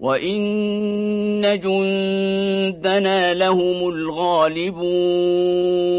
وإن جندنا لهم الغالبون